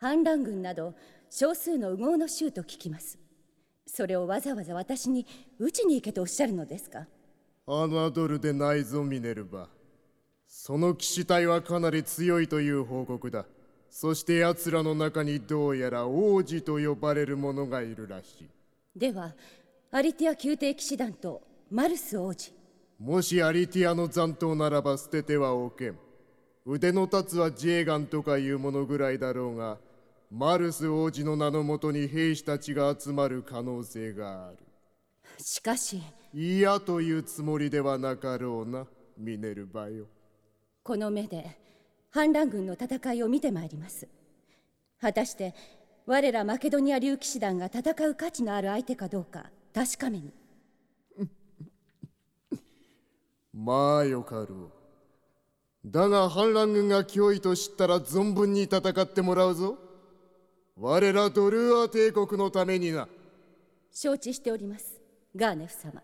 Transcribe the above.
反乱軍など少数の右往の衆と聞きます。それをわざわざ私に討ちに行けとおっしゃるのですか？侮るでないぞミネルヴァその騎士隊はかなり強いという報告だ。そして奴らの中にどうやら王子と呼ばれる者がいるらしい。ではアリティア宮廷騎士団とマルス王子。もしアリティアの残党ならば捨ててはおけん。腕の立つはジェーガンとかいうものぐらいだろうがマルス王子の名のもとに兵士たちが集まる可能性がある。しかし嫌というつもりではなかろうなミネルヴァよ。この目で反乱軍の戦いを見てまいります。果たして我らマケドニア竜騎士団が戦う価値のある相手かどうか確かめに。まあよかろう。だが反乱軍が脅威と知ったら存分に戦ってもらうぞ我らドルーア帝国のためにな。承知しております。ガーネフ様。